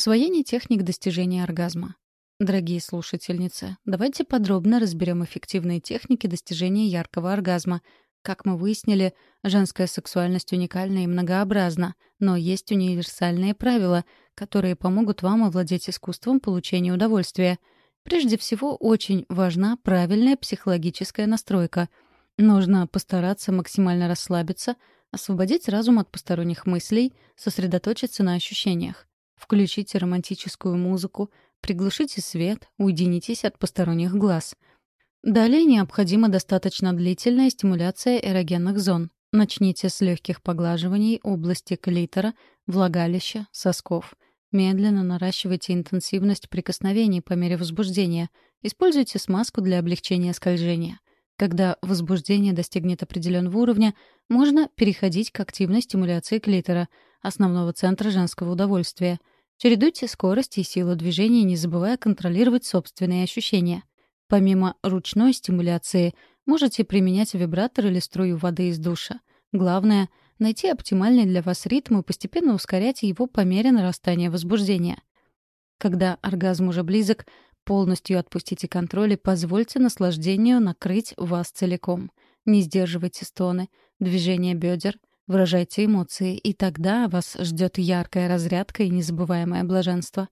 Освоение техник достижения оргазма. Дорогие слушательницы, давайте подробно разберем эффективные техники достижения яркого оргазма. Как мы выяснили, женская сексуальность уникальна и многообразна, но есть универсальные правила, которые помогут вам овладеть искусством получения удовольствия. Прежде всего, очень важна правильная психологическая настройка. Нужно постараться максимально расслабиться, освободить разум от посторонних мыслей, сосредоточиться на ощущениях. Включите романтическую музыку, приглушите свет, уединитесь от посторонних глаз. Далее необходима достаточно длительная стимуляция эрогенных зон. Начните с легких поглаживаний области клитора, влагалища, сосков. Медленно наращивайте интенсивность прикосновений по мере возбуждения. Используйте смазку для облегчения скольжения. Когда возбуждение достигнет определенного уровня, можно переходить к активной стимуляции клитора, основного центра женского удовольствия. Чередуйте скорость и силу движения, не забывая контролировать собственные ощущения. Помимо ручной стимуляции, можете применять вибратор или струю воды из душа. Главное — найти оптимальный для вас ритм и постепенно ускорять его по мере нарастания возбуждения. Когда оргазм уже близок, Полностью отпустите контроль и позвольте наслаждению накрыть вас целиком. Не сдерживайте стоны, движения бедер, выражайте эмоции, и тогда вас ждет яркая разрядка и незабываемое блаженство.